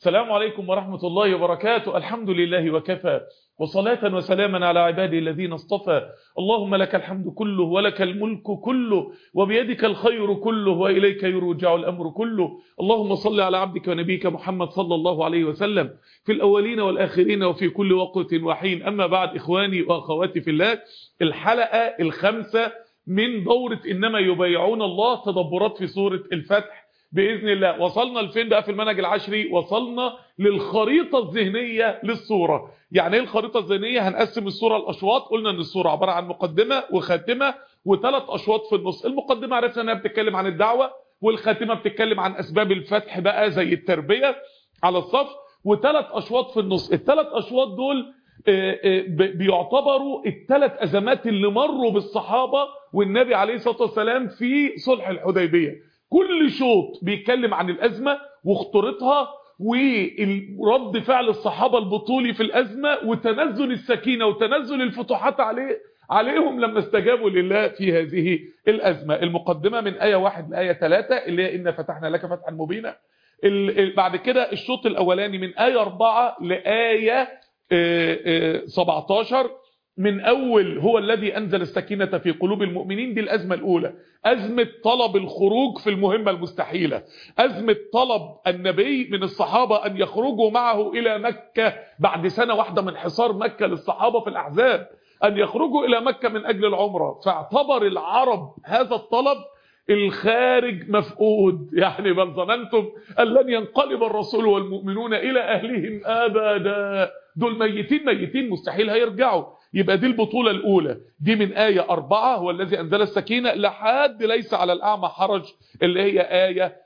السلام عليكم ورحمة الله وبركاته. الحمد لله وكفى. وصلاة وسلاما على عباده الذين اصطفى. اللهم لك الحمد كله ولك الملك كله وبيدك الخير كله وإليك يرجع الأمر كله. اللهم صل على عبدك ونبيك محمد صلى الله عليه وسلم. في الأولين والآخرين وفي كل وقت وحين. أما بعد إخواني وأخواتي في الله الحلقة الخامسة من دورة إنما يبايعون الله تدبرات في سورة الفتح. بإذن الله. وصلنا لفين بقى في المنهج العشري؟ وصلنا للخريطة الذهنية للصورة. يعني إيه الخريطة الذهنية؟ هنقسم الصورة الأشواط قلنا إن الصورة عبارة عن مقدمة وخاتمة وثلاث أشواط في النص. المقدمة عرفنا إنها بتتكلم عن الدعوة والخاتمة بتتكلم عن أسباب الفتح بقى زي التربية على الصف وثلاث أشواط في النص. الثلاث أشواط دول بيعتبروا الثلاث أزمات اللي مروا بالصحابة والنبي عليه الصلاة والسلام في صلح الحديبية. كل شوط بيتكلم عن الأزمة وخطورتها ورد فعل الصحابة البطولي في الأزمة وتنزل السكينة وتنزل الفتوحات عليه عليهم لما استجابوا لله في هذه الأزمة. المقدمة من آية واحد لآية ثلاثة اللي هي إن فتحنا لك فتحا مبينا. بعد كده الشوط الأولاني من آية أربعة لآية 17 من أول هو الذي أنزل السكينة في قلوب المؤمنين دي الأزمة الأولى. أزمة طلب الخروج في المهمة المستحيلة. أزمة طلب النبي من الصحابة أن يخرجوا معه إلى مكة بعد سنة واحدة من حصار مكة للصحابة في الأحزاب. أن يخرجوا إلى مكة من أجل العمرة. فاعتبر العرب هذا الطلب الخارج مفقود. يعني بل ظننتم أن لن ينقلب الرسول والمؤمنون إلى أهلهم أبدا. دول ميتين ميتين مستحيل هيرجعوا. يبقى دي البطولة الأولى. دي من آية أربعة هو الذي أنزل السكينة. لحد ليس على الأعمى حرج اللي هي آية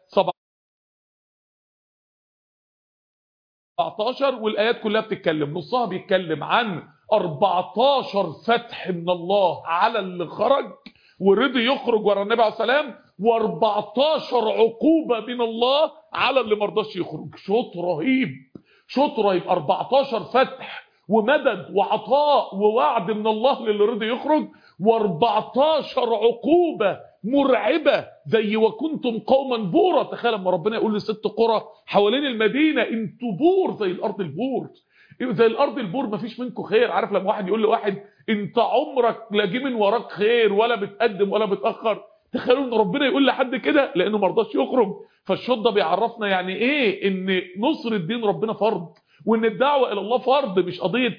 17 والآيات كلها بتتكلم نصها بيتكلم عن 14 فتح من الله على اللي خرج ورضي يخرج ورا النبي عليه السلام و14 عقوبة من الله على اللي مرضاش يخرج. شوط رهيب شوط رهيب. 14 فتح ومدد وعطاء ووعد من الله للي رضي يخرج و14 عقوبة مرعبة زي وكنتم قوما بورا تخيل لما ربنا يقول لست قرى حوالين المدينة أنتوا بور زي الأرض البور. زي الأرض البور مفيش منكم خير. عارف لما واحد يقول لواحد انت عمرك لا جه من وراك خير ولا بتقدم ولا بتأخر. تخيلوا إن ربنا يقول لحد كده؟ لأنه ما رضاش يخرج. فالشوط ده بيعرفنا يعني إيه؟ إن نصر الدين ربنا فرض. وإن الدعوة إلى الله فرض مش قضية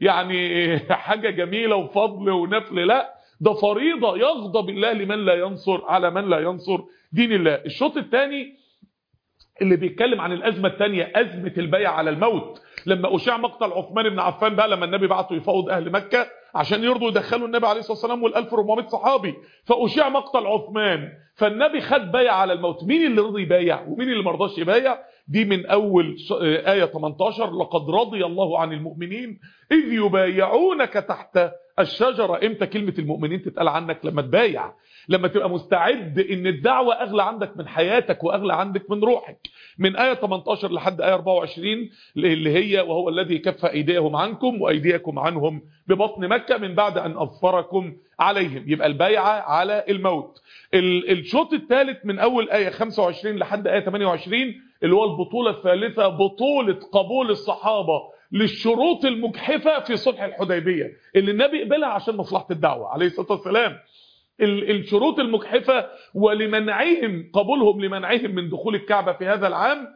يعني حاجة جميلة وفضل ونفل لا. ده فريضة يغضب الله لمن لا ينصر على من لا ينصر دين الله. الشوط الثاني اللي بيتكلم عن الأزمة الثانية أزمة البيع على الموت. لما أشاع مقتل عثمان بن عفان بقى لما النبي بعته يفاوض أهل مكة عشان يرضوا يدخلوا النبي عليه الصلاة والسلام وال1400 صحابي. فأشاع مقتل عثمان فالنبي خد بيع على الموت. مين اللي رضي يبايع؟ ومين اللي ما رضاش يبايع؟ دي من أول آية 18 لقد رضي الله عن المؤمنين إذ يبايعونك تحت الشجرة. إمتى كلمة المؤمنين تتقال عنك؟ لما تبايع لما تبقى مستعد إن الدعوة أغلى عندك من حياتك وأغلى عندك من روحك. من آية 18 لحد آية 24 اللي هي وهو الذي كف أيديهم عنكم وأيديكم عنهم ببطن مكة من بعد أن أظفركم عليهم. يبقى البيعة على الموت. الشوط الثالث من أول آية 25 لحد آية 28 اللي هو البطولة الثالثة بطولة قبول الصحابة للشروط المجحفة في صلح الحديبية اللي النبي قبلها عشان مصلحة الدعوة عليه الصلاة والسلام. الشروط المجحفة ولمنعهم قبولهم لمنعهم من دخول الكعبة في هذا العام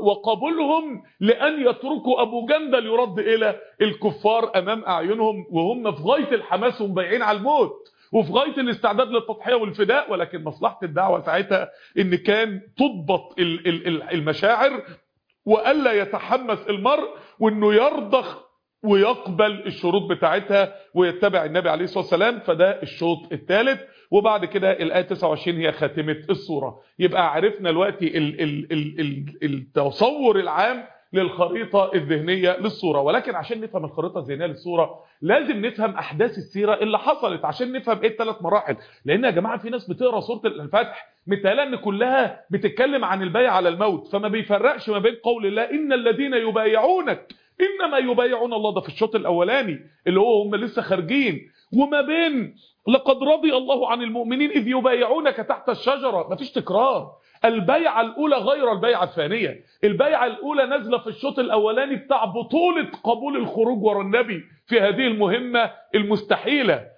وقبولهم لأن يتركوا أبو جندل يرد إلى الكفار أمام أعينهم وهم في غاية الحماس ومبيعين على الموت. وفي غاية الاستعداد للتضحية والفداء ولكن مصلحة الدعوة ساعتها إن كان تضبط المشاعر وألا يتحمس المرء وإنه يرضخ ويقبل الشروط بتاعتها ويتبع النبي عليه الصلاة والسلام فده الشوط الثالث. وبعد كده الآية 29 هي خاتمة الصورة. يبقى عرفنا دلوقتي ال ال ال ال التصور العام للخريطة الذهنية للصورة. ولكن عشان نفهم الخريطة الذهنية للصورة لازم نفهم أحداث السيرة اللي حصلت عشان نفهم إيه الثلاث مراحل. لأن يا جماعة في ناس بتقرأ سورة الفتح متهيألها إن كلها بتتكلم عن البيع على الموت. فما بيفرقش ما بين قول الله إن الذين يبايعونك إنما يبايعون الله. ده في الشوط الأولاني اللي هو هم لسه خارجين. وما بين لقد رضي الله عن المؤمنين إذ يبايعونك تحت الشجرة. مفيش تكرار. البيعة الأولى غير البيعة الثانية. البيعة الأولى نازلة في الشوط الأولاني بتاع بطولة قبول الخروج ورا النبي في هذه المهمة المستحيلة.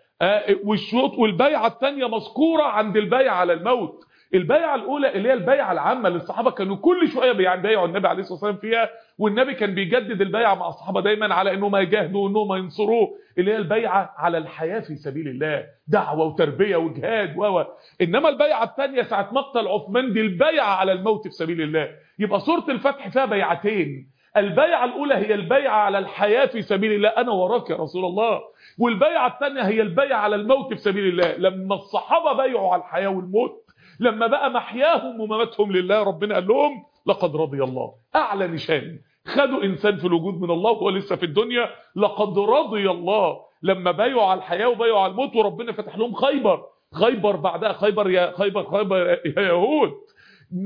والشوط والبيعة الثانية مذكورة عند البيعة على الموت. البيعة الأولى اللي هي البيعة العامة اللي الصحابة كانوا كل شوية بيبايعوا النبي عليه الصلاة والسلام فيها والنبي كان بيجدد البيعة مع الصحابة دايما على إنهم يجاهدوا وانهم ينصروه اللي هي البيعة على الحياة في سبيل الله دعوة وتربية وجهاد و إنما البيعة الثانية ساعة مقتل عثمان دي البيعة على الموت في سبيل الله. يبقى سورة الفتح فيها بيعتين. البيعة الأولى هي البيعة على الحياة في سبيل الله. أنا وراك يا رسول الله. والبيعة الثانية هي البيعة على الموت في سبيل الله. لما الصحابة بايعوا على الحياة والموت لما بقى محياهم ومماتهم لله ربنا قال لهم لقد رضي الله. أعلى نشان. خدوا إنسان في الوجود من الله وهو لسه في الدنيا لقد رضي الله. لما بايعوا على الحياة وبايعوا على الموت وربنا فتح لهم خيبر. خيبر بعدها خيبر يا خيبر خيبر يا يهود.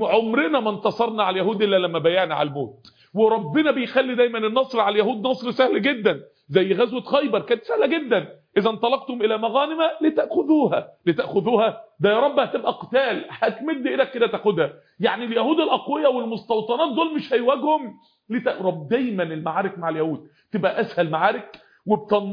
عمرنا ما انتصرنا على اليهود إلا لما بايعنا على الموت. وربنا بيخلي دايما النصر على اليهود نصر سهل جدا. زي غزوة خيبر كانت سهلة جدا. إذا انطلقتم إلى مغانم لتأخذوها لتأخذوها. ده يا رب هتبقى قتال هتمد إيدك كده تاخدها. يعني اليهود الأقوياء والمستوطنات دول مش هيواجههم. لتقرب دايما المعارك مع اليهود تبقى أسهل معارك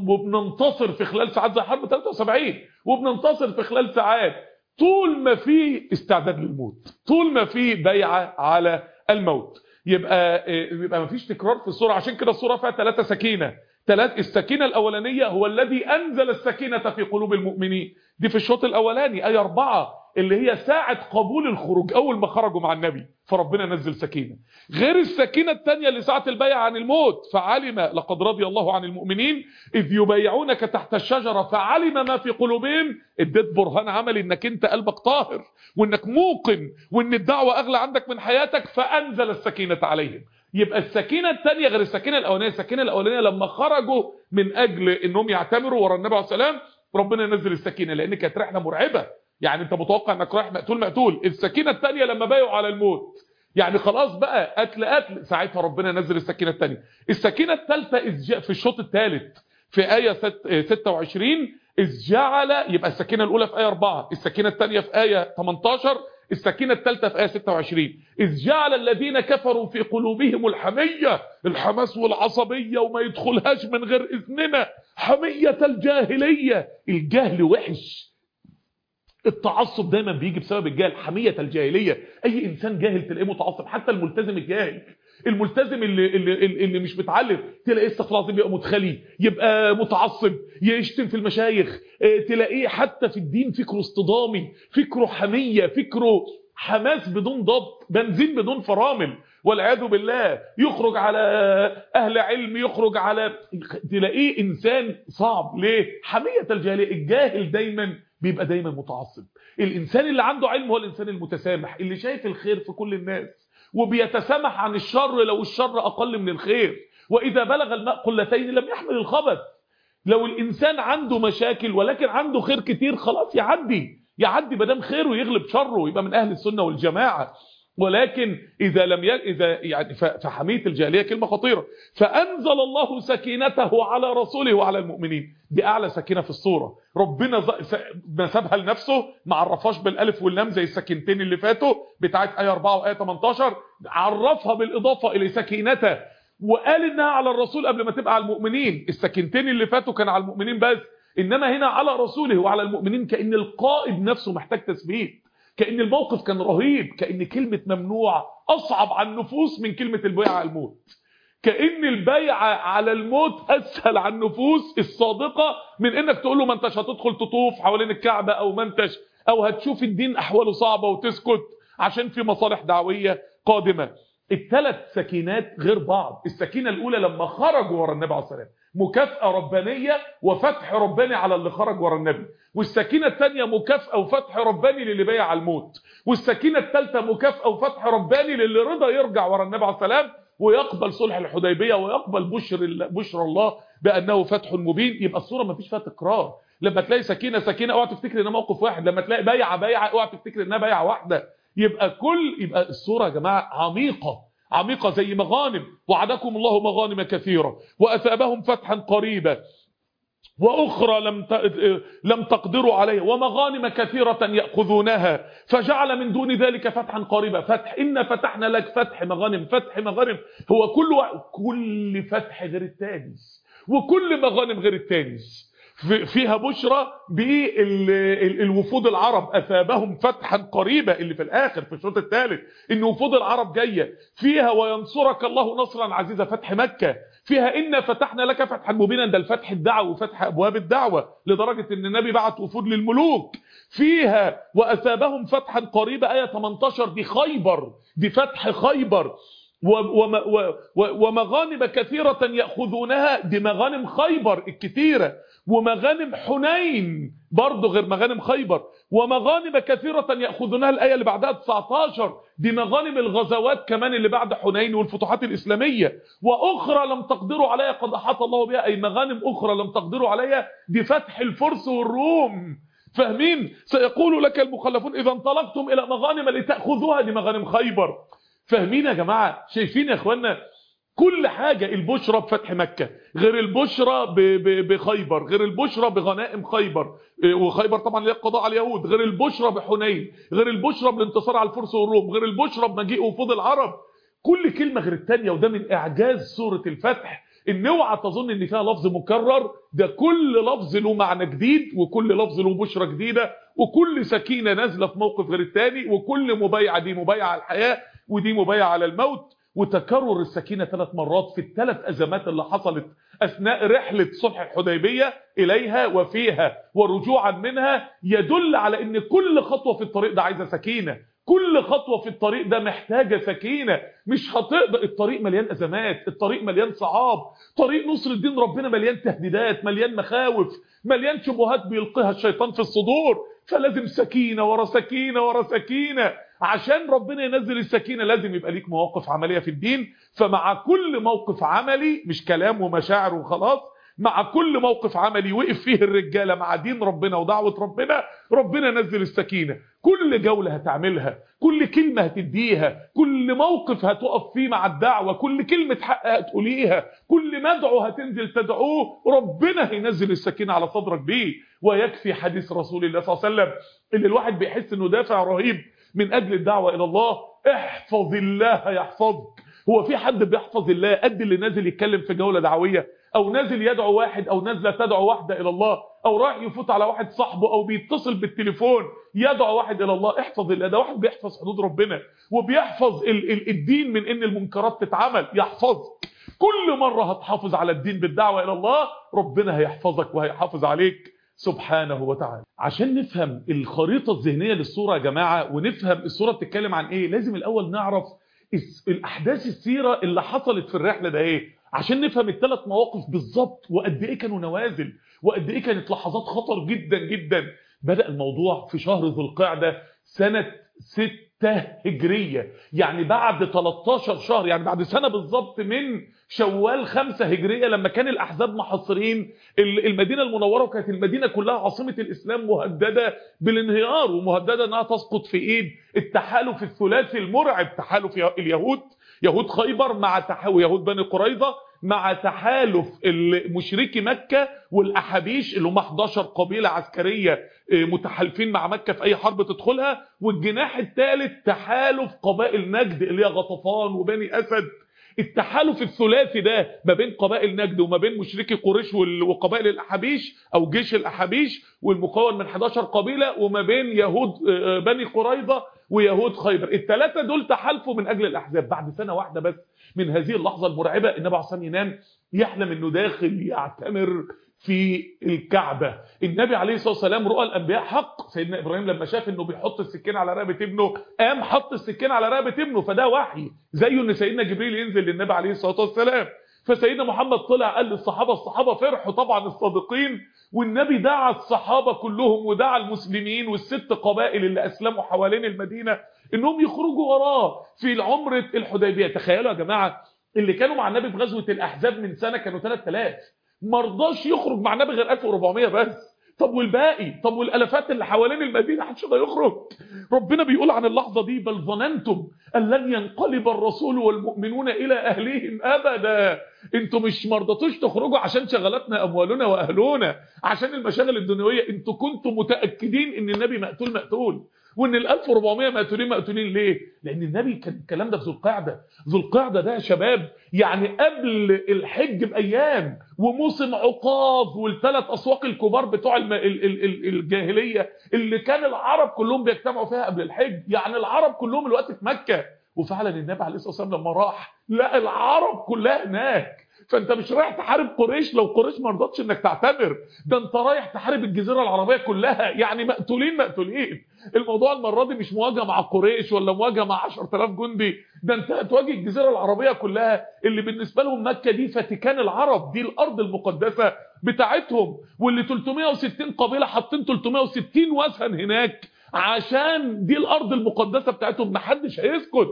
وبننتصر في خلال ساعات زي حرب 73 وبننتصر في خلال ساعات. طول ما في استعداد للموت طول ما في بيعة على الموت. يبقى يبقى مفيش تكرار في الصورة عشان كده الصورة فيها ثلاثة سكينة. ثلاث السكينة الأولانية هو الذي أنزل السكينة في قلوب المؤمنين. دي في الشوط الأولاني آية أربعة اللي هي ساعة قبول الخروج أول ما خرجوا مع النبي فربنا نزل سكينة. غير السكينة الثانية اللي ساعة البيع عن الموت فعلم لقد رضي الله عن المؤمنين إذ يبايعونك تحت الشجرة فعلم ما في قلوبهم اديت برهان عملي إنك أنت قلبك طاهر وإنك موقن وإن الدعوة أغلى عندك من حياتك فأنزل السكينة عليهم. يبقى السكينة الثانية غير السكينة الأولانية. السكينة الأولانية لما خرجوا من أجل أنهم يعتمروا ورا النبي عليه السلام ربنا ينزل السكينة لأن كانت رحلة مرعبة. يعني أنت متوقع أنك رايح مقتول مقتول. السكينة الثانية لما بايعوا على الموت. يعني خلاص بقى قتل قتل. ساعتها ربنا نزل السكينة الثانية السكينة الثالثة في الشوط الثالث في آية 26 إذ جعل يبقى السكينة الأولى في آية 4 السكينة الثانية في آية 18 السكينة الثالثة في آية 26 إذ جعل الذين كفروا في قلوبهم الحمية الحماس والعصبية وما يدخلهاش من غير إذننا حمية الجاهلية. الجهل وحش. التعصب دايما بيجي بسبب الجهل حمية الجاهلية. أي إنسان جاهل تلاقيه متعصب حتى الملتزم الجاهل. الملتزم اللي, اللي, اللي مش متعلم تلاقيه استغفر الله يبقى متخلي يبقى متعصب يشتم في المشايخ. تلاقيه حتى في الدين فكره اصطدامي فكره حمية فكره حماس بدون ضبط بنزين بدون فرامل. والعياذ بالله يخرج على أهل علم يخرج على تلاقيه إنسان صعب. ليه؟ حمية الجاهلية. الجاهل دايما بيبقى دايما متعصب. الإنسان اللي عنده علم هو الإنسان المتسامح اللي شايف الخير في كل الناس وبيتسامح عن الشر لو الشر أقل من الخير. وإذا بلغ الماء قلتين لم يحمل الخبث. لو الإنسان عنده مشاكل ولكن عنده خير كتير خلاص يعدي. يعدي بدم خيره يغلب شره يبقى من أهل السنة والجماعة. ولكن إذا لم ي... إذا يعني فحمية الجاهلية كلمة خطيرة. فأنزل الله سكينته على رسوله وعلى المؤمنين. دي أعلى سكينة في الصورة. ربنا ز... نسبها لنفسه ما عرفهاش بالألف واللام زي السكينتين اللي فاتوا بتاعت آية 4 وآية 18 عرفها بالإضافة إلى سكينته. وقال إنها على الرسول قبل ما تبقى على المؤمنين. السكينتين اللي فاتوا كان على المؤمنين بس. إنما هنا على رسوله وعلى المؤمنين كأن القائد نفسه محتاج تثبيت كأن الموقف كان رهيب كأن كلمة ممنوع أصعب على النفوس من كلمة البيعة على الموت. كأن البيعة على الموت أسهل على النفوس الصادقة من إنك تقول له ما أنتش هتدخل تطوف حوالين الكعبة أو ما أنتش أو هتشوف الدين أحواله صعبة وتسكت عشان في مصالح دعوية قادمة. الثلاث سكينات غير بعض. السكينة الأولى لما خرجوا ورا النبي عليه الصلاة والسلام مكافأة ربانية وفتح رباني على اللي خرج ورا النبي. والسكينة الثانية مكافأة وفتح رباني للي بايع على الموت. والسكينة الثالثة مكافأة وفتح رباني للي رضى يرجع ورا النبي عليه السلام ويقبل صلح الحديبية ويقبل بشر بشر الله بأنه فتح مبين. يبقى الصورة ما فيش فيها تكرار. لما تلاقي سكينة سكينة اوعى تفتكر إنها موقف واحد. لما تلاقي بيعة بيعة اوعى تفتكر إنها بيعة واحدة. يبقى كل يبقى الصورة يا جماعة عميقة عميقة زي مغانم وعدكم الله مغانم كثيرة وأثابهم فتحا قريبا وأخرى لم لم تقدروا عليها ومغانم كثيرة يأخذونها فجعل من دون ذلك فتحا قريبا فتح إن فتحنا لك فتح مغانم فتح مغانم هو كل. كل فتح غير التاني وكل مغانم غير التاني فيها بشرى بالوفود العرب. أثابهم فتحا قريبا اللي في الآخر في الشوط الثالث إن وفود العرب جاية. فيها وينصرك الله نصرا عزيزا فتح مكة. فيها إن فتحنا لك فتحا مبينا. ده الفتح الدعوة وفتح أبواب الدعوة لدرجة أن النبي بعت وفود للملوك. فيها وأثابهم فتحا قريبا آية 18 دي خيبر. دي فتح خيبر ومغانم كثيرة يأخذونها دي مغانم خيبر الكثيرة. ومغانم حنين برضه غير مغانم خيبر. ومغانم كثيرة يأخذونها الآية اللي بعدها 19 دي مغانم الغزوات كمان اللي بعد حنين والفتوحات الإسلامية. وأخرى لم تقدروا عليها قد أحاط الله بها أي مغانم أخرى لم تقدروا عليها دي فتح الفرس والروم. فاهمين؟ سيقول لك المخلفون إذا انطلقتم إلى مغانم لتأخذوها دي مغانم خيبر. فاهمين يا جماعة؟ شايفين يا اخوانا كل حاجة البشرى بفتح مكة غير البشرى بخيبر غير البشرى بغنائم خيبر وخيبر طبعا اللي القضاء على اليهود غير البشرى بحنين غير البشرى بالانتصار على الفرس والروم غير البشرى بمجيء وفود العرب. كل كلمة غير الثانية وده من إعجاز سورة الفتح إن أوعى تظن إن فيها لفظ مكرر ده كل لفظ له معنى جديد وكل لفظ له بشرى جديدة وكل سكينة نازلة في موقف غير الثاني وكل مبايعة دي مبايعة على الحياة ودي مبايعة على الموت. وتكرر السكينة ثلاث مرات في الثلاث أزمات اللي حصلت أثناء رحلة صلح الحديبية إليها وفيها ورجوعا منها يدل على أن كل خطوة في الطريق ده عايزة سكينة. كل خطوة في الطريق ده محتاجة سكينة. مش هتقدر الطريق مليان أزمات الطريق مليان صعاب. طريق نصر الدين ربنا مليان تهديدات مليان مخاوف مليان شبهات بيلقيها الشيطان في الصدور. فلازم سكينة ورا سكينة ورا سكينة. عشان ربنا ينزل السكينة لازم يبقى ليك مواقف عملية في الدين. فمع كل موقف عملي مش كلام ومشاعر وخلاص مع كل موقف عملي وقف فيه الرجالة مع دين ربنا ودعوة ربنا ربنا نزل السكينة. كل جولة هتعملها كل كلمة هتديها كل موقف هتقف فيه مع الدعوة كل كلمة حق هتقوليها كل مدعو هتنزل تدعوه ربنا هينزل السكينة على صدرك بيه. ويكفي حديث رسول الله صلى الله عليه وسلم اللي الواحد بيحس إنه دافع رهيب من أجل الدعوة إلى الله. احفظ الله يحفظك. هو في حد بيحفظ الله قد اللي نازل يتكلم في جولة دعوية؟ أو نازل يدعو واحد أو نازلة تدعو واحدة إلى الله أو راح يفوت على واحد صاحبه أو بيتصل بالتليفون يدعو واحد إلى الله. احفظ الله ده واحد بيحفظ حدود ربنا وبيحفظ ال ال الدين من إن المنكرات تتعمل. يحفظك كل مرة هتحافظ على الدين بالدعوة إلى الله ربنا هيحفظك وهيحافظ عليك سبحانه وتعالى. عشان نفهم الخريطة الذهنية للصورة يا جماعة ونفهم الصورة بتتكلم عن إيه لازم الأول نعرف الأحداث السيرة اللي حصلت في الرحلة ده إيه. عشان نفهم الثلاث مواقف بالظبط وقد إيه كانوا نوازل وقد إيه كانت لحظات خطر جدا جدا. بدأ الموضوع في شهر ذو القعدة سنة ست هجرية. يعني بعد 13 شهر يعني بعد سنة بالظبط من شوال خمسة هجرية لما كان الأحزاب محصرين المدينة المنورة وكانت المدينة كلها عاصمة الإسلام مهددة بالانهيار ومهددة أنها تسقط في إيد التحالف الثلاثي المرعب تحالف اليهود. يهود خيبر مع تحالف يهود بني قريظة مع تحالف مشركي مكة والأحابيش اللي هم 11 قبيلة عسكرية متحالفين مع مكة في أي حرب تدخلها والجناح الثالث تحالف قبائل نجد اللي هي غطفان وبني أسد. التحالف الثلاثي ده ما بين قبائل نجد وما بين مشركي قريش وقبائل الأحابيش أو جيش الأحابيش والمكون من 11 قبيلة وما بين يهود بني قريظة ويهود خيبر. الثلاثة دول تحالفوا من أجل الأحزاب. بعد سنة واحدة بس من هذه اللحظة المرعبة النبي عليه الصلاة ينام يحلم إنه داخل يعتمر في الكعبة. النبي عليه الصلاة والسلام رؤى الأنبياء حق. سيدنا إبراهيم لما شاف إنه بيحط السكين على رقبة ابنه قام حط السكين على رقبة ابنه. فده وحي. زيه إن سيدنا جبريل ينزل للنبي عليه الصلاة والسلام. فسيدنا محمد طلع قال للصحابة الصحابة فرحوا طبعا الصادقين والنبي دعا الصحابة كلهم ودعا المسلمين والست قبائل اللي أسلموا حوالين المدينة إنهم يخرجوا وراه في العمرة الحديبية. تخيلوا يا جماعة اللي كانوا مع النبي في غزوة الأحزاب من سنة كانوا 3000 مرضاش يخرج مع النبي غير 1400 بس. طب والباقي؟ طب والالافات اللي حوالين المدينة محدش يقدر يخرج. ربنا بيقول عن اللحظة دي بل ظننتم أن لن ينقلب الرسول والمؤمنون إلى أهليهم أبدا. أنتوا مش مرضتوش تخرجوا عشان شغلتنا أموالنا واهلنا عشان المشاغل الدنيوية. أنتوا كنتم متأكدين إن النبي مقتول مقتول. وإن ال 1400 مقتولين مقتولين ليه؟ لأن النبي كان الكلام ده في ذو القعده ذو القعده ده يا شباب يعني قبل الحج بأيام وموسم عقاب والثلاث أسواق الكبار بتوع. ال... ال... ال... الجاهلية اللي كان العرب كلهم بيجتمعوا فيها قبل الحج. يعني العرب كلهم الوقت في مكة. وفعلا النبي عليه الصلاة والسلام لما راح لا العرب كلها هناك. فانت مش رايح تحارب قريش لو قريش ما رضتش انك تعتمر ده انت رايح تحارب الجزيرة العربية كلها. يعني مقتولين مقتولين. الموضوع المرة دي مش مواجهة مع قريش ولا مواجهة مع 10000 جندي. ده انت هتواجه الجزيرة العربية كلها اللي بالنسبة لهم مكة دي فاتيكان العرب دي الأرض المقدسة بتاعتهم. واللي 360 قبيلة حاطين 360 وثن هناك عشان دي الأرض المقدسة بتاعتهم. محدش هيسكت.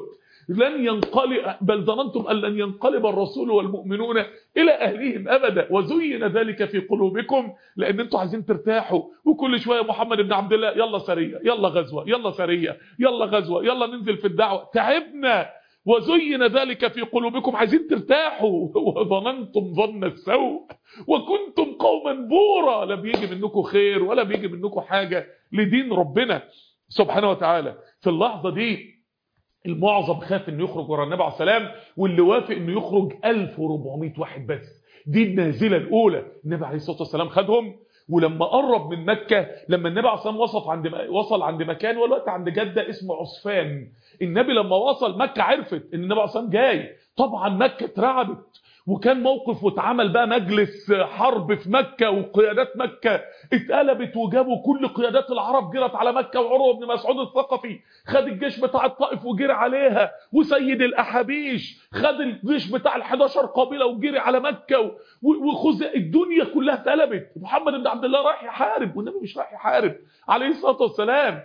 لن ينقلب بل ظننتم أن لن ينقلب الرسول والمؤمنون إلى أهليهم أبدا. وزين ذلك في قلوبكم لأن أنتوا عايزين ترتاحوا. وكل شوية محمد بن عبد الله يلا سرية يلا غزوة يلا سرية يلا غزوة يلا ننزل في الدعوة. تعبنا. وزين ذلك في قلوبكم عايزين ترتاحوا. وظننتم ظن السوء. وكنتم قوما بورا. لا بيجي منكم خير ولا بيجي منكم حاجة لدين ربنا سبحانه وتعالى. في اللحظة دي المعظم خاف إنه يخرج ورا النبي عليه السلام واللي وافق إنه يخرج 1400 واحد بس. دي النازلة الأولى النبي عليه الصلاة والسلام خدهم ولما قرب من مكة لما النبي عليه الصلاة وصل عند وصل عند مكان والوقت عند جدة اسمه عصفان. النبي لما وصل مكة عرفت إن النبي عليه الصلاة والسلام جاي. طبعا مكة اترعبت وكان موقف واتعمل بقى مجلس حرب في مكة وقيادات مكة اتقلبت وجابوا كل قيادات العرب جرت على مكة وعروة بن مسعود الثقفي خد الجيش بتاع الطائف وجري عليها وسيد الأحابيش خد الجيش بتاع ال11 قبيلة وجري على مكة وخذ الدنيا كلها اتقلبت. محمد بن عبد الله رايح يحارب والنبي مش رايح يحارب. عليه الصلاة والسلام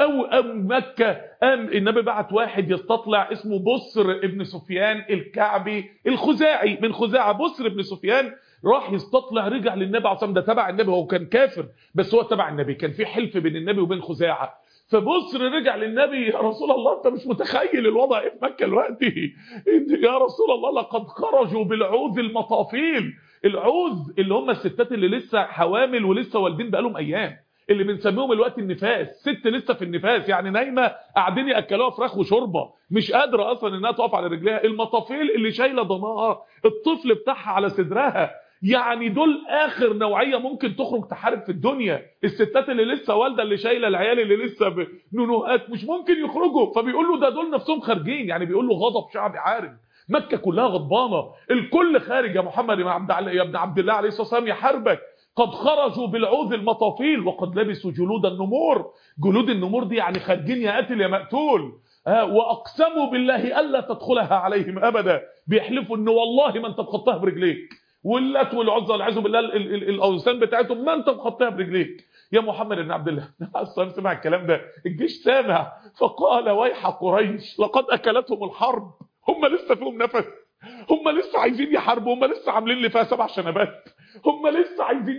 أو أم مكة أم النبي بعت واحد يستطلع اسمه بصر ابن سفيان الكعبي الخزاعي من خزاعة بصر ابن سفيان راح يستطلع رجع للنبي عليه الصلاة ده تبع النبي هو كان كافر بس هو تبع النبي كان في حلف بين النبي وبين خزاعة. فبصر رجع للنبي يا رسول الله أنت مش متخيل الوضع إيه في مكة دلوقتي. يا رسول الله لقد خرجوا بالعوذ المطافيل العوذ اللي هم الستات اللي لسه حوامل ولسه والدين بقالهم أيام. اللي بنسميهم الوقت النفاس ست لسه في النفاس يعني نايمة قاعدين يأكلوها فراخ وشوربة مش قادرة أصلا إنها تقف على رجليها. المطافيل اللي شايلة ضناها الطفل بتاعها على صدرها. يعني دول آخر نوعية ممكن تخرج تحارب في الدنيا. الستات اللي لسه والدة اللي شايلة العيال اللي لسه بنونوهات مش ممكن يخرجوا. فبيقول له ده دول نفسهم خارجين. يعني بيقول له غضب شعبي عارم مكة كلها غضبانة. الكل خارج يا محمد يا ابن عبد الله عليه الصلاة والسلام يحاربك. قد خرجوا بالعوذ المطافيل وقد لبسوا جلود النمور. جلود النمور دي يعني خارجين يا قاتل يا مقتول. آه وأقسموا بالله ألا تدخلها عليهم أبدا. بيحلفوا إن والله ما أنت بخطها برجليك. واللات والعزى والعياذ بالله الأوثان بتاعتهم ما أنت بخطها برجليك. يا محمد بن عبد الله أصلا سمع الكلام ده. الجيش سامع فقال ويح قريش لقد أكلتهم الحرب. هم لسه فيهم نفس. هم لسه عايزين يحاربوا. هم لسه عاملين لي فيها سبع شنبات. هم لسه عايزين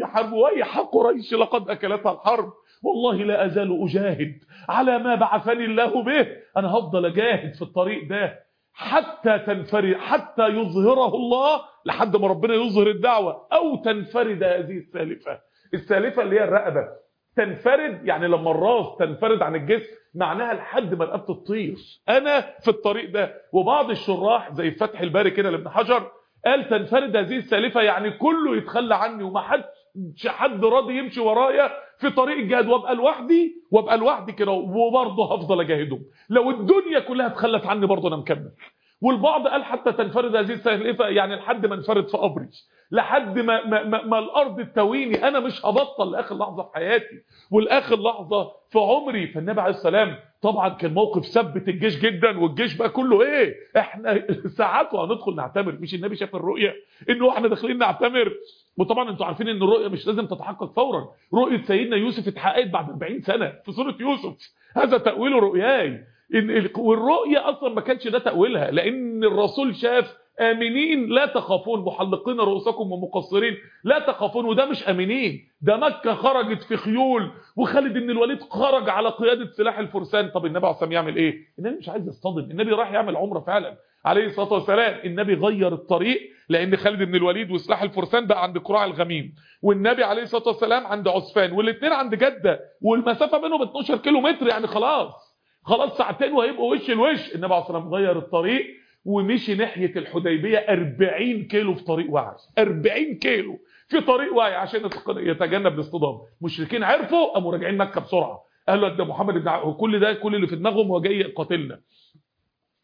يحاربوا. ويح قريش لقد اكلتها الحرب. والله لا أزال أجاهد على ما بعثني الله به. أنا هفضل اجاهد في الطريق ده حتى تنفرد حتى يظهره الله لحد ما ربنا يظهر الدعوة. أو تنفرد هذه السالفة. السالفة اللي هي الرقبة. تنفرد يعني لما الراس تنفرد عن الجسم معناها لحد ما الرقبه تطير. أنا في الطريق ده. وبعض الشراح زي فتح الباري كده لابن حجر قال تنفرد هذه السالفة يعني كله يتخلى عني وما حدش حد راضي يمشي ورايا في طريق الجهاد وأبقى لوحدي وأبقى لوحدي كده وبرضه هفضل أجاهدهم. لو الدنيا كلها اتخلت عني برضه أنا مكمل. والبعض قال حتى تنفرد هذه السالفة يعني لحد ما انفرد في قبري لحد ما, ما, ما, ما الأرض تتويني أنا مش هبطل لآخر لحظة في حياتي والاخر لحظة في عمري. فالنبي عليه السلام طبعا كان موقف ثبت الجيش جدا والجيش بقى كله إيه؟ إحنا ساعات وهندخل نعتمر. مش النبي شاف الرؤية إنه إحنا داخلين نعتمر. وطبعا أنتوا عارفين إن الرؤية مش لازم تتحقق فورا. رؤية سيدنا يوسف اتحققت بعد 40 سنة في سورة يوسف. هذا تأويل رؤياي. والرؤية أصلا ما كانش ده تأويلها. لأن الرسول شاف آمنين. لا تخافون محلقين رؤوسكم ومقصرين. لا تخافون وده مش آمنين. ده مكة خرجت في خيول وخالد بن الوليد خرج على قيادة سلاح الفرسان. طب النبي عليه يعمل إيه؟ النبي مش عايز يصطدم. النبي راح يعمل عمرة فعلا. عليه الصلاة والسلام النبي غير الطريق لأن خالد بن الوليد وسلاح الفرسان بقى عند قراع الغميم. والنبي عليه الصلاة والسلام عند عسفان والاثنين عند جدة والمسافة بينهم 12 كيلو متر يعني خلاص. خلاص ساعتين وهيبقوا وش لوش النبي عليه الصلاة والسلام غير الطريق. ومشي ناحية الحديبية 40 كيلو في طريق واعي 40 كيلو في طريق واعي عشان يتجنب الاصطدام. مشركين عرفوا قاموا راجعين مكة بسرعة. قالوا ده محمد بن كل ده كل اللي في دماغهم هو جاي يقاتلنا.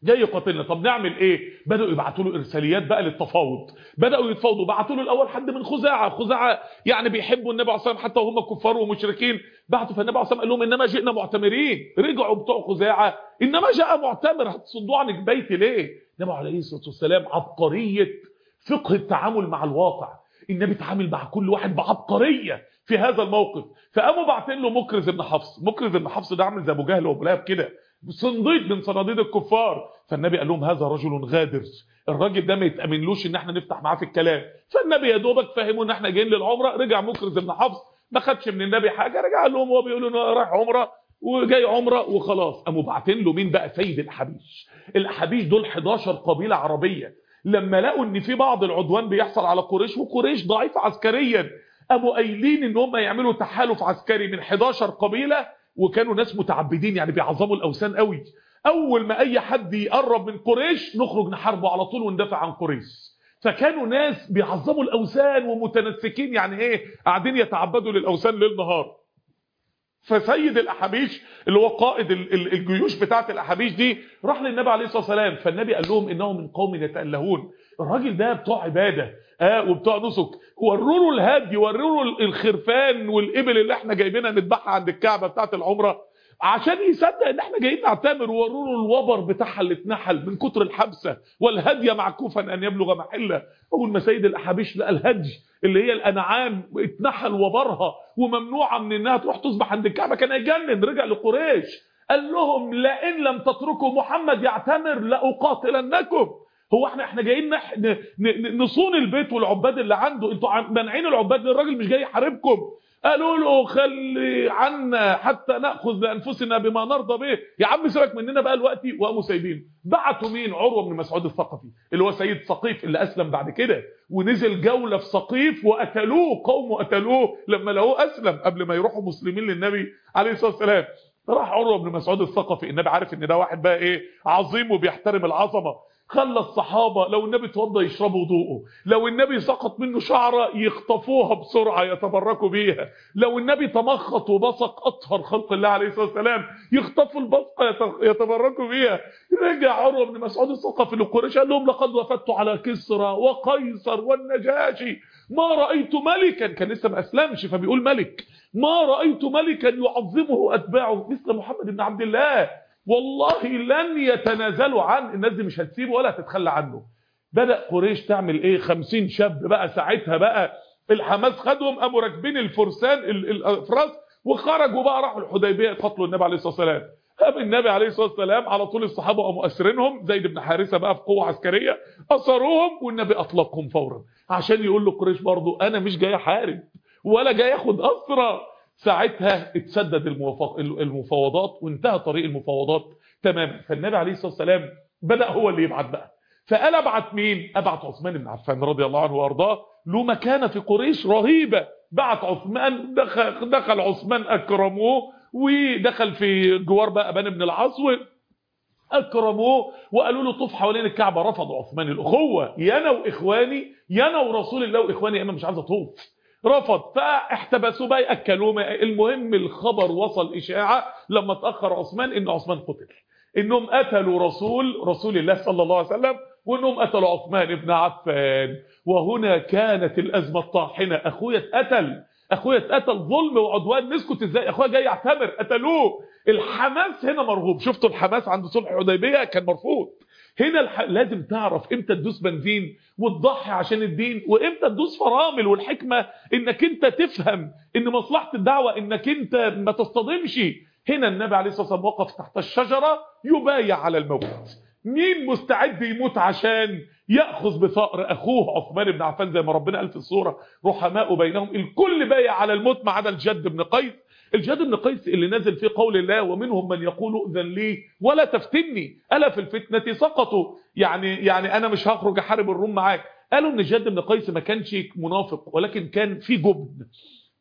جاي يقاتلنا. طب نعمل إيه؟ بدأوا يبعتوا له إرساليات بقى للتفاوض. بدأوا يتفاوضوا. بعتوا له الأول حد من خزاعة. خزاعة يعني بيحبوا النبي عليه الصلاة حتى وهم كفار ومشركين. بعتوا فالنبي عليه الصلاة قال لهم إنما جئنا معتمرين. رجعوا بتوع خزاعة. إنما جاء معتمر. هتصدوا عنك بيتي ليه؟ النبي عليه الصلاة والسلام عبقرية فقه التعامل مع الواقع. النبي تعامل مع كل واحد بعبقرية في هذا الموقف. فقاموا باعتين له مكرز بن حفص. مكرز بن حفص ده عامل زي أبو جهل وأبو لهب كده. صنديد من صناديد الكفار. فالنبي قال لهم هذا رجل غادر. الراجل ده ما يتأمنلوش إن إحنا نفتح معاه في الكلام. فالنبي يا دوبك فهموا إن إحنا جايين للعمرة. رجع مكرز بن حفص ما خدش من النبي حاجة رجع لهم وهو بيقول انه رايح عمرة وجاي عمرة وخلاص. قاموا باعتين له مين بقى؟ سيد الاحابيش الاحابيش دول 11 قبيلة عربية. لما لقوا إن في بعض العدوان بيحصل على قريش وقريش ضعيفة عسكريا قاموا قايلين إن هم يعملوا تحالف عسكري من 11 قبيلة وكانوا ناس متعبدين يعني بيعظموا الأوثان قوي. أول ما أي حد يقرب من قريش نخرج نحاربه على طول وندافع عن قريش. فكانوا ناس بيعظموا الأوثان ومتنسكين يعني إيه؟ قاعدين يتعبدوا للأوثان ليل نهار. فسيد الأحابيش اللي هو قائد ال- ال- الجيوش بتاعة الأحابيش دي راح للنبي عليه الصلاة والسلام. فالنبي قال لهم انه من قوم يتألهون. الراجل ده بتوع عبادة. آه وبتوع نسك. وروا له الهدي وروا له الخرفان والإبل اللي إحنا جايبينها نذبحها عند الكعبة بتاعة العمرة عشان يصدق إن إحنا جايين نعتمر. ووروا له الوبر بتاعها اللي اتنحل من كتر الحبسة. والهدي معكوفا أن يبلغ محلة. اول ما سيد الأحابيش لقى الهدي اللي هي الأنعام اتنحل وبرها وممنوعة من إنها تروح تصبح عند الكعبة كان هيجنن رجع لقريش. قال لهم لئن لم تتركوا محمد يعتمر لأقاتلنكم. هو إحنا إحنا جايين نح... ن... ن... نصون البيت والعباد اللي عنده. أنتوا مانعين العباد الراجل مش جاي يحاربكم. قالوا له خلي عنا حتى نأخذ لأنفسنا بما نرضى به. يا عم سيبك مننا بقى دلوقتي وقاموا سايبين. بعتوا مين؟ عروة بن مسعود الثقفي اللي هو سيد ثقيف اللي أسلم بعد كده. ونزل جولة في ثقيف وقتلوه قومه قتلوه لما لقوه أسلم قبل ما يروحوا مسلمين للنبي عليه الصلاة والسلام. راح عروة بن مسعود الثقفي. النبي عارف إن ده واحد بقى إيه؟ عظيم وبيحترم العظمة. خلى الصحابة لو النبي اتوضى يشربوا وضوءه لو النبي سقط منه شعرة يخطفوها بسرعة يتبركوا بيها لو النبي تمخط وبصق أطهر خلق الله عليه الصلاة والسلام يخطفوا البصقة يت- يتبركوا بيها. رجع عروة بن مسعود الثقفي لقريش قال لهم لقد وفدت على كسرى وقيصر والنجاشي ما رأيت ملكا كان لسه ما أسلمش فبيقول ملك ما رأيت ملكا يعظمه أتباعه مثل محمد بن عبد الله. والله لن يتنازلوا عن الناس دي مش هتسيبه ولا هتتخلى عنه. بدأ قريش تعمل إيه؟ خمسين شاب بقى ساعتها بقى الحماس خدهم قاموا راكبين الفرسان ال- الأفراس وخرجوا بقى راحوا الحديبية يقتلوا النبي عليه الصلاة والسلام. قام النبي عليه الصلاة والسلام على طول الصحابة قاموا اسرينهم زيد بن حارثة بقى في قوة عسكرية اسروهم والنبي أطلقهم فورا. عشان يقول له قريش برضو أنا مش جاي احارب ولا جاي اخد اسرى ساعتها اتسدد المفاوضات وانتهى طريق المفاوضات تماما. فالنبي عليه الصلاة والسلام بدأ هو اللي يبعت بقى. فقال أبعت مين؟ أبعت عثمان بن عفان رضي الله عنه وأرضاه. له مكانة في قريش رهيبة. بعت عثمان دخل دخل عثمان أكرموه ودخل في جوار بقى بني بن العاص أكرموه وقالوا له طوف حوالين الكعبة. رفض عثمان الأخوة. يا أنا وإخواني يا أنا ورسول الله وإخواني أنا مش عايز اطوف رفض فاحتبسوا بقى ياكلوه المهم الخبر وصل إشاعة لما اتاخر عثمان إن عثمان قتل. إنهم قتلوا رسول رسول الله صلى الله عليه وسلم وإنهم قتلوا عثمان بن عفان. وهنا كانت الأزمة الطاحنة. أخويا اتقتل. أخويا اتقتل ظلم وعدوان. نسكت إزاي؟ أخويا جاي يعتمر. قتلوه. الحماس هنا مرغوب. شفتوا الحماس عند صلح الحديبيه كان مرفوض. هنا. لازم تعرف إمتى تدوس بنزين وتضحي عشان الدين وامتى تدوس فرامل والحكمة إنك أنت تفهم إن مصلحة الدعوة إنك أنت ما تصطدمش. هنا النبي عليه الصلاة والسلام وقف تحت الشجرة يبايع على الموت. مين مستعد يموت عشان يأخذ بثأر أخوه عثمان بن عفان زي ما ربنا قال في السورة؟ رحماء بينهم. الكل بايع على الموت ما عدا الجد بن قيس. الجد بن قيس اللي نزل في قول الله ومنهم من يقول أذن لي ولا تفتني ألا في الفتنة سقطوا يعني يعني أنا مش هخرج أحارب الروم معاك. قالوا إن الجد بن قيس ما كانش منافق ولكن كان في جبن.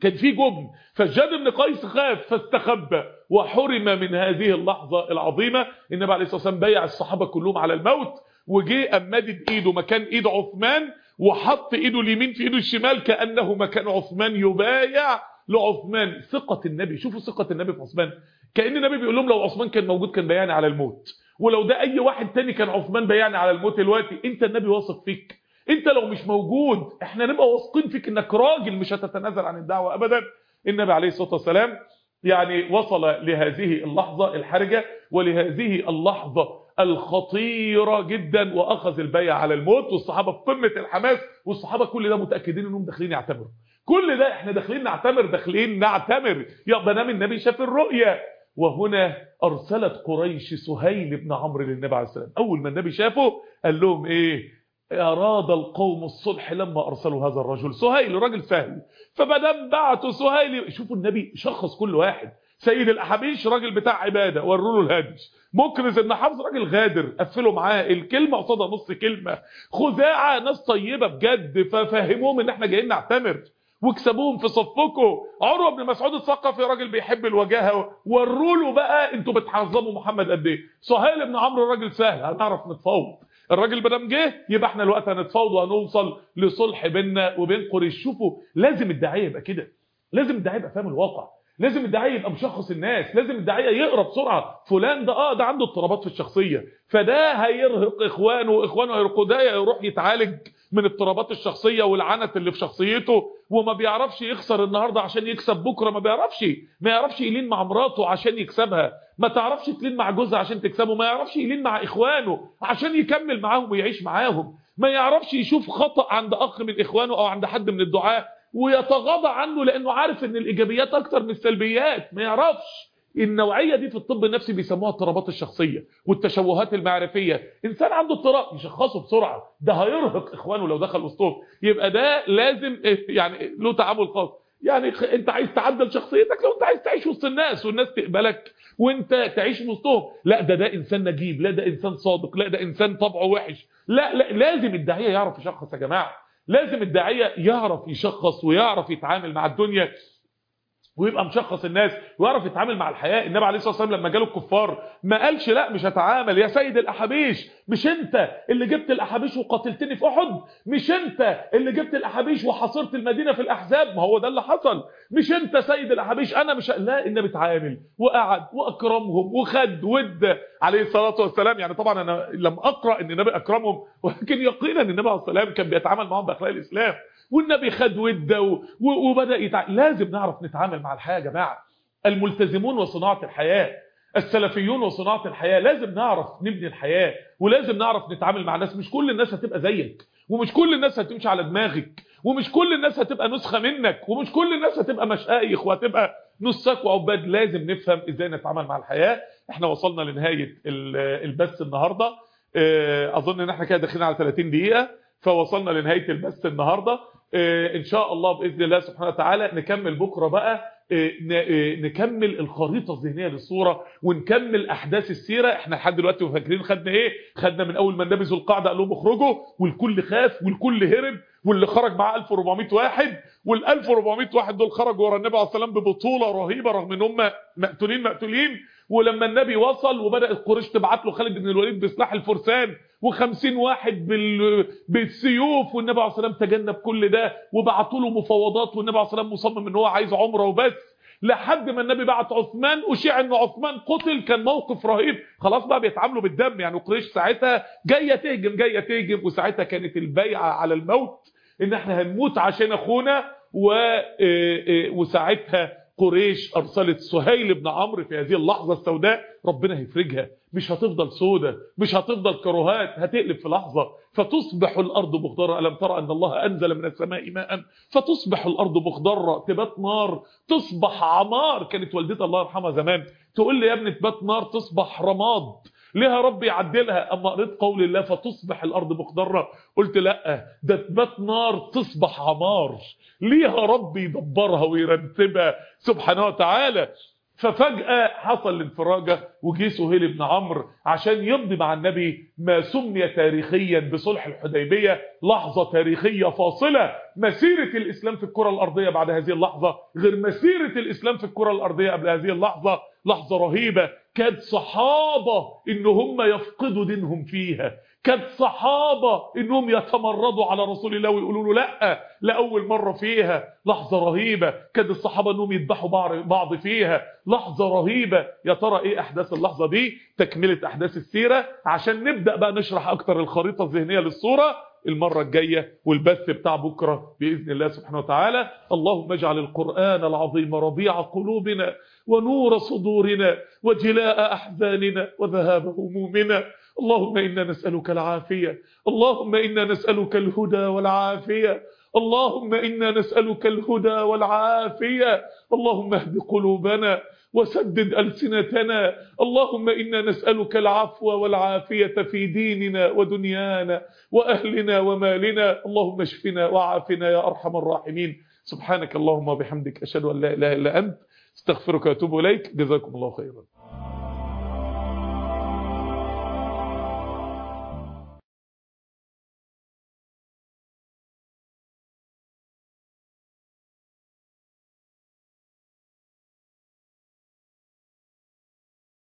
كان في جبن. فالجد بن قيس خاف فاستخبى وحرم من هذه اللحظة العظيمة النبي عليه الصلاة والسلام بيع الصحابة كلهم على الموت. وجه أم مدد إيده مكان إيد عثمان وحط إيده اليمين في إيده الشمال كأنه مكان عثمان يبايع. لعثمان ثقة النبي. شوفوا ثقة النبي في عثمان. كأن النبي بيقول لهم لو عثمان كان موجود كان بيعني على الموت. ولو ده أي واحد تاني كان عثمان بيعني على الموت دلوقتي أنت النبي واثق فيك. أنت لو مش موجود إحنا نبقى واثقين فيك إنك راجل مش هتتنازل عن الدعوة ابدا. النبي عليه الصلاة والسلام يعني وصل لهذه اللحظة الحرجة ولهذه اللحظة الخطيرة جدا وأخذ البيع على الموت. والصحابة في قمة الحماس والصحابة كل ده متأكدين إنهم داخلين يعتبروا. كل ده إحنا داخلين نعتمر داخلين نعتمر. يا نام النبي شاف الرؤية وهنا أرسلت قريش سهيل بن عمرو للنبي عليه السلام. أول ما النبي شافه قال لهم إيه؟ أراد القوم الصلح لما أرسلوا هذا الرجل. سهيل راجل سهل فبدام بعتوا سهيل. شوفوا النبي شخص كل واحد. سيد الأحابيش راجل بتاع عبادة. وروا له الهدي مكرز ابن حفظ راجل غادر. قفلوا معاه الكلمة قصادها نص كلمة. خزاعة ناس طيبة بجد. ففهموهم إن إحنا جايين نعتمر. واكسبوهم في صفكم. عروة بن مسعود الثقفي راجل بيحب الوجاهة. وروا له بقى أنتوا بتحظموا محمد قد إيه. سهيل بن عمرو راجل سهل هنعرف نتفاوض. الراجل بدم جه يبقى إحنا الوقت هنتفاوض وهنوصل لصلح بيننا وبين قريش. شوفوا لازم الداعية يبقى كده. لازم الداعية يبقى فاهم الواقع. لازم الداعية يبقى مشخص الناس. لازم الداعية يقرأ بسرعة. فلان ده آه ده عنده اضطرابات في الشخصية. فده هيرهق إخوانه وإخوانه هيرقوا ده يروح يتعالج. من اضطرابات الشخصية والعنت اللي في شخصيته وما بيعرفش يخسر النهارده عشان يكسب بكرة ما بيعرفش ما يعرفش يلين مع مراته عشان يكسبها ما تعرفش تلين مع جوزها عشان تكسبه ما يعرفش يلين مع إخوانه عشان يكمل معاهم ويعيش معاهم ما يعرفش يشوف خطأ عند أخ من إخوانه أو عند حد من الدعاء ويتغاضى عنه لأنه عارف إن الإيجابيات أكتر من السلبيات ما يعرفش. النوعية دي في الطب النفسي بيسموها اضطرابات الشخصية والتشوهات المعرفية. إنسان عنده اضطراب يشخصه بسرعة ده هيرهق إخوانه لو دخل وسطهم. يبقى ده لازم يعني له تعامل خاص. يعني أنت عايز تعدل شخصيتك لو أنت عايز تعيش وسط الناس والناس تقبلك وأنت تعيش وسطهم. لا ده ده إنسان نجيب لا ده إنسان صادق لا ده إنسان طبعه وحش. لا لا لازم الداعية يعرف يشخص يا جماعة. لازم الداعية يعرف يشخص ويعرف يتعامل مع الدنيا. ويبقى مشخص الناس ويعرف يتعامل مع الحياة. النبي عليه الصلاة والسلام لما جاله الكفار ما قالش لا مش هتعامل. يا سيد الأحابيش مش أنت اللي جبت الأحابيش وقاتلتني في أحد؟ مش أنت اللي جبت الأحابيش وحصرت المدينة في الأحزاب؟ ما هو ده اللي حصل. مش أنت سيد الأحابيش أنا مش لا النبي اتعامل وقعد وأكرمهم وخد ود. عليه الصلاة والسلام يعني طبعا أنا لم أقرأ أن النبي أكرمهم ولكن يقينا أن النبي عليه الصلاة والسلام كان بيتعامل معهم بأخلاق الإسلام. والنبي خد وده وبدأ يتع... لازم نعرف نتعامل مع الحياة يا جماعة. الملتزمون وصناعة الحياة السلفيون وصناعة الحياة لازم نعرف نبني الحياة ولازم نعرف نتعامل مع الناس. مش كل الناس هتبقى زيك ومش كل الناس هتمشي على دماغك ومش كل الناس هتبقى نسخة منك ومش كل الناس هتبقى مشايخ وهتبقى نساك وعباد. لازم نفهم إزاي نتعامل مع الحياة. إحنا وصلنا لنهاية البث النهاردة. أظن إن إحنا كده داخلين على 30 دقيقة. فوصلنا لنهاية البث النهاردة. إن شاء الله بإذن الله سبحانه وتعالى نكمل بكرة بقى نكمل الخريطة الذهنية للصورة ونكمل أحداث السيرة. إحنا لحد دلوقتي فاكرين خدنا إيه؟ خدنا من أول ما النبي ذو القعدة قال لهم اخرجوا والكل خاف والكل هرب واللي خرج معاه 1400 واحد وال 1400 واحد دول خرجوا ورا النبي عليه الصلاه والسلام ببطولة رهيبة رغم إن هم مقتولين مقتولين. ولما النبي وصل وبدات قريش تبعت له خالد بن الوليد بسلاح الفرسان و50 واحد بال... بالسيوف والنبي عليه الصلاة والسلام تجنب كل ده وبعتوا له مفاوضات والنبي عليه الصلاة والسلام مصمم إن هو عايز عمرة وبس لحد ما النبي بعت عثمان اشيع إن عثمان قتل كان موقف رهيب. خلاص بقى بيتعاملوا بالدم يعني قريش ساعتها جاية تهجم جاية تهجم وساعتها كانت البيعة على الموت إن إحنا هنموت عشان أخونا و... وساعتها قريش أرسلت سهيل بن عمرو في هذه اللحظة السوداء ربنا هيفرجها. مش هتفضل سودة مش هتفضل كروهات هتقلب في لحظة. فتصبح الأرض مخضرة. ألم ترى أن الله أنزل من السماء ماء؟ فتصبح الأرض مخضرة. تبات نار. تصبح عمار. كانت والدتي الله يرحمها زمان تقول لي يا ابني تبات نار تصبح رماد. ليها رب يعدلها. أما قريت قول الله فتصبح الأرض مخضره قلت لأ ده تبات نار تصبح عمار ليها رب يدبرها ويرتبها. سبحانه وتعالى. ففجأة حصل الانفراجة وجي سهيل بن عمرو عشان يمضي مع النبي ما سمي تاريخيا بصلح الحديبية. لحظة تاريخية فاصلة. مسيرة الإسلام في الكرة الأرضية بعد هذه اللحظة غير مسيرة الإسلام في الكرة الأرضية قبل هذه اللحظة. لحظة رهيبة. كاد صحابة إن هم يفقدوا دينهم فيها. كانت صحابة إنهم يتمردوا على رسول الله ويقولوا له لا لأول مرة فيها. لحظة رهيبة. كاد الصحابة إنهم يذبحوا بعض فيها. لحظة رهيبة. يا ترى إيه أحداث اللحظة دي؟ تكملة أحداث السيرة. عشان نبدأ بقى نشرح أكتر الخريطة الذهنية للصورة المرة الجاية والبث بتاع بكرة بإذن الله سبحانه وتعالى. اللهم اجعل القرآن العظيم ربيع قلوبنا. ونور صدورنا وجلاء أحزاننا وذهاب همومنا اللهم إنا نسألك العافية. اللهم إنا نسألك الهدى والعافية. اللهم إنا نسألك الهدى والعافية. اللهم اهد قلوبنا وسدد ألسنتنا. اللهم إنا نسألك العفو والعافية في ديننا ودنيانا وأهلنا ومالنا. اللهم اشفنا وعافنا يا أرحم الراحمين. سبحانك اللهم وبحمدك. أشهد أن لا إله إلا أنت. استغفرك وأتوب إليك. جزاكم الله خيرا.